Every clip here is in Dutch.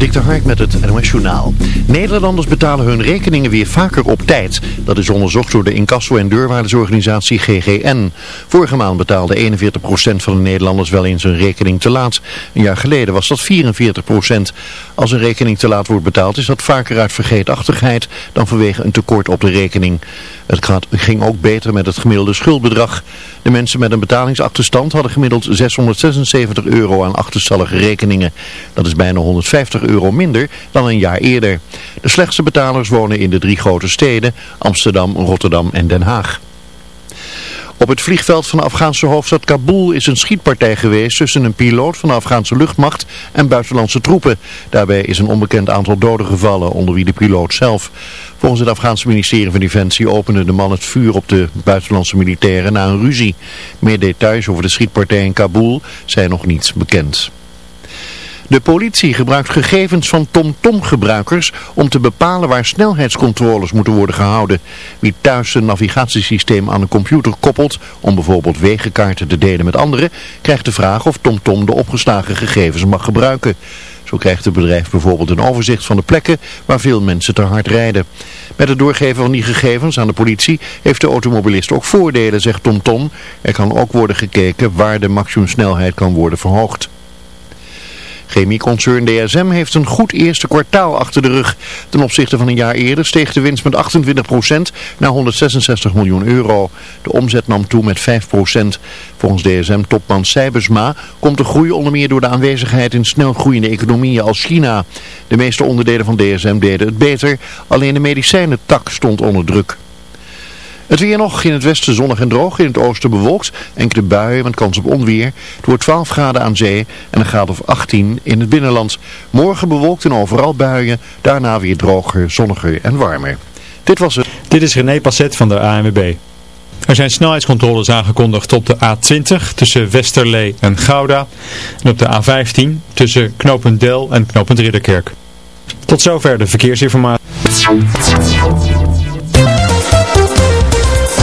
Dik de Hark met het NOS Journaal. Nederlanders betalen hun rekeningen weer vaker op tijd. Dat is onderzocht door de incasso- en deurwaardesorganisatie GGN. Vorige maand betaalde 41% van de Nederlanders wel eens een rekening te laat. Een jaar geleden was dat 44%. Als een rekening te laat wordt betaald is dat vaker uit vergeetachtigheid dan vanwege een tekort op de rekening. Het ging ook beter met het gemiddelde schuldbedrag. De mensen met een betalingsachterstand hadden gemiddeld 676 euro aan achterstallige rekeningen. Dat is bijna 150 euro minder dan een jaar eerder. De slechtste betalers wonen in de drie grote steden, Amsterdam, Rotterdam en Den Haag. Op het vliegveld van de Afghaanse hoofdstad Kabul is een schietpartij geweest tussen een piloot van de Afghaanse luchtmacht en buitenlandse troepen. Daarbij is een onbekend aantal doden gevallen, onder wie de piloot zelf. Volgens het Afghaanse ministerie van Defensie opende de man het vuur op de buitenlandse militairen na een ruzie. Meer details over de schietpartij in Kabul zijn nog niet bekend. De politie gebruikt gegevens van TomTom-gebruikers om te bepalen waar snelheidscontroles moeten worden gehouden. Wie thuis een navigatiesysteem aan een computer koppelt om bijvoorbeeld wegenkaarten te delen met anderen, krijgt de vraag of TomTom de opgeslagen gegevens mag gebruiken. Zo krijgt het bedrijf bijvoorbeeld een overzicht van de plekken waar veel mensen te hard rijden. Met het doorgeven van die gegevens aan de politie heeft de automobilist ook voordelen, zegt TomTom. Er kan ook worden gekeken waar de maximumsnelheid kan worden verhoogd. Chemieconcern DSM heeft een goed eerste kwartaal achter de rug. Ten opzichte van een jaar eerder steeg de winst met 28% naar 166 miljoen euro. De omzet nam toe met 5%. Volgens DSM-topman Seibersma komt de groei onder meer door de aanwezigheid in snel groeiende economieën als China. De meeste onderdelen van DSM deden het beter, alleen de medicijnentak stond onder druk. Het weer nog in het westen zonnig en droog, in het oosten bewolkt. Enkele buien met kans op onweer. Het wordt 12 graden aan zee en een graad of 18 in het binnenland. Morgen bewolkt en overal buien, daarna weer droger, zonniger en warmer. Dit was het. Dit is René Passet van de ANWB. Er zijn snelheidscontroles aangekondigd op de A20 tussen Westerlee en Gouda. En op de A15 tussen Knopendel en Knopend Ridderkerk. Tot zover de verkeersinformatie.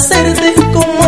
hacerte como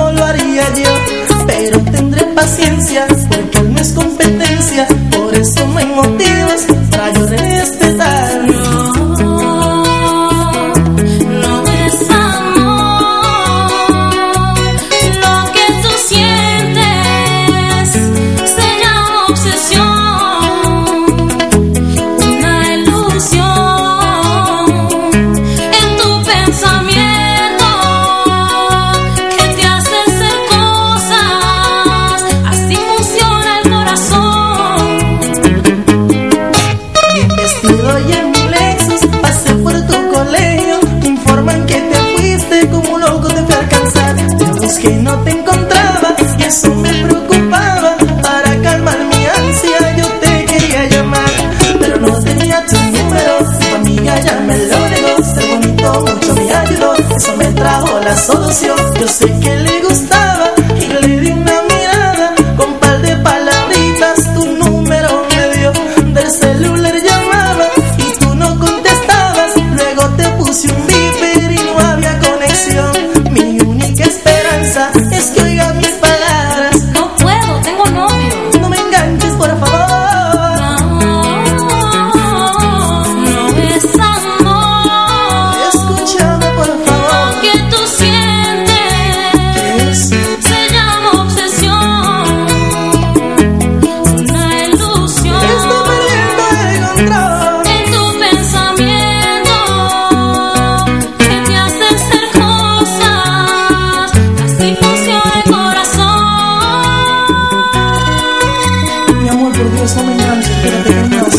opinión que tenemos.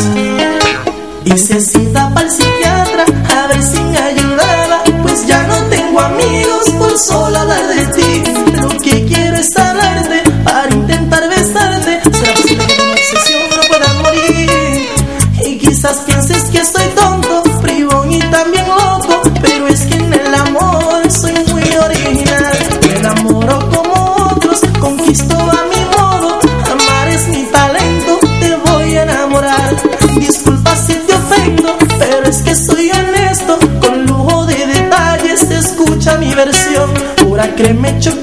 Hice cita para el psiquiatra a ver si me ayudaba, pues ya no tengo amigos por solo hablar de ti. Lo que quiero segura, créeme, yo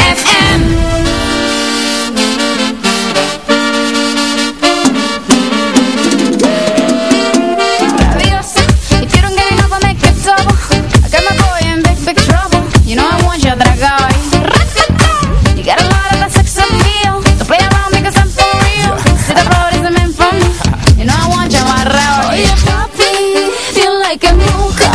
Oh,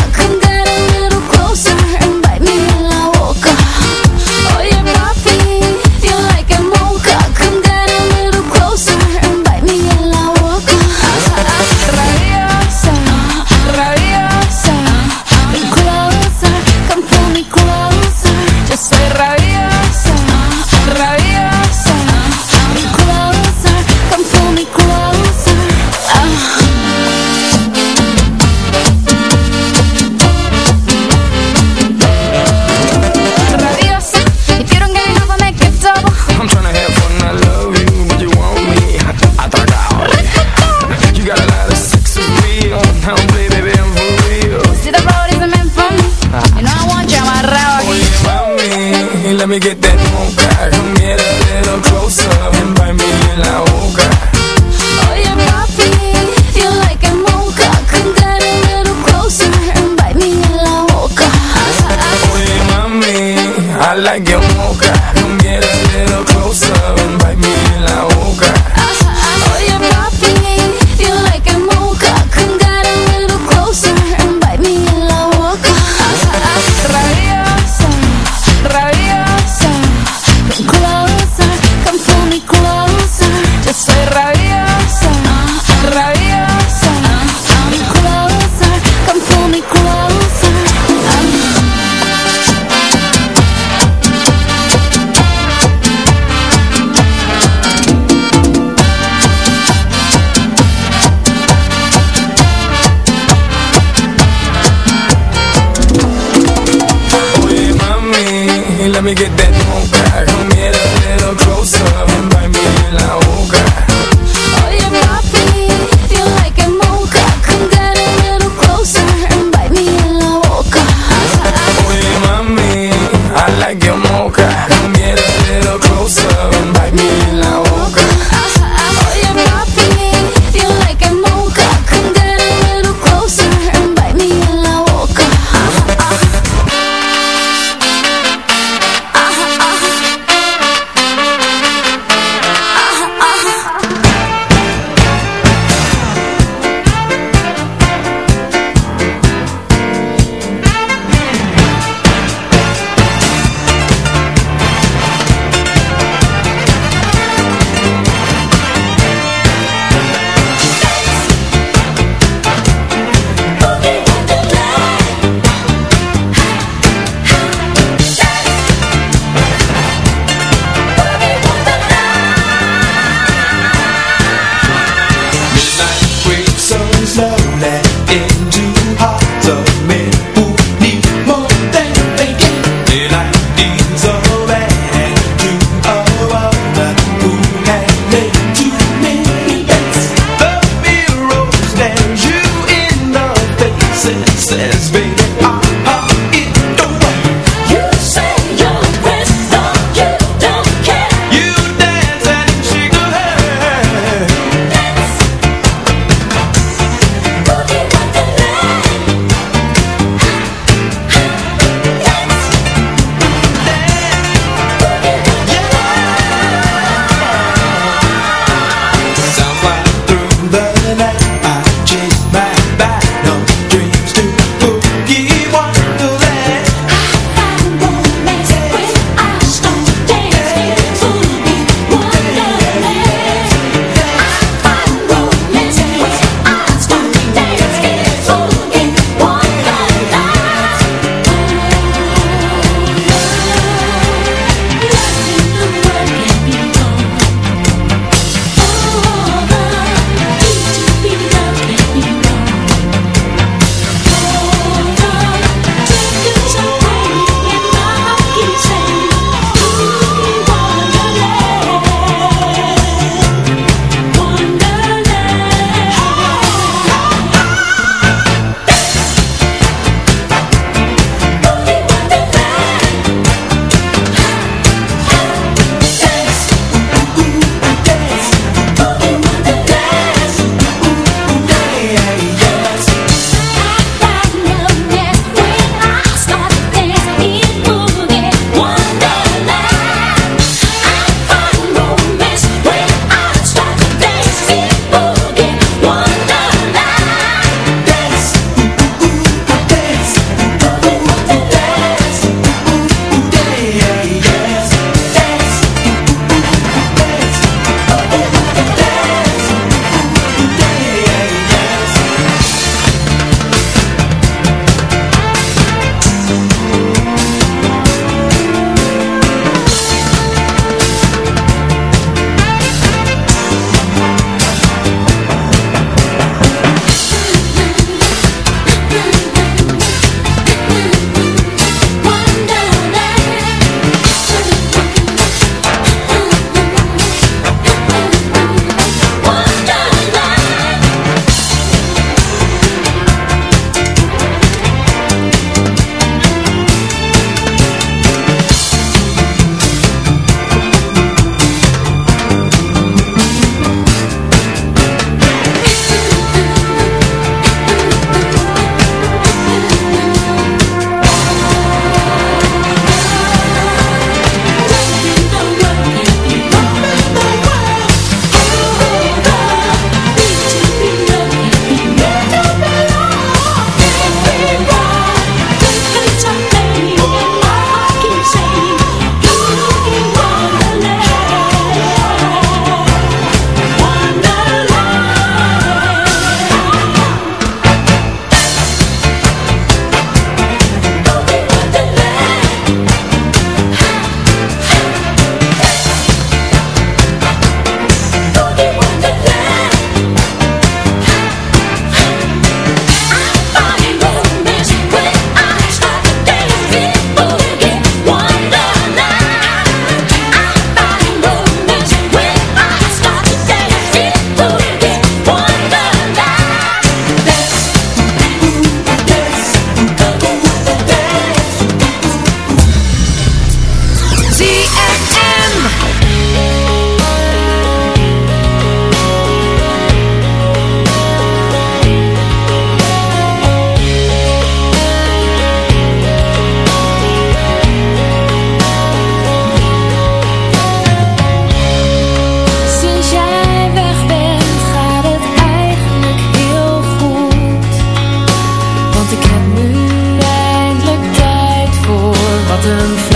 distant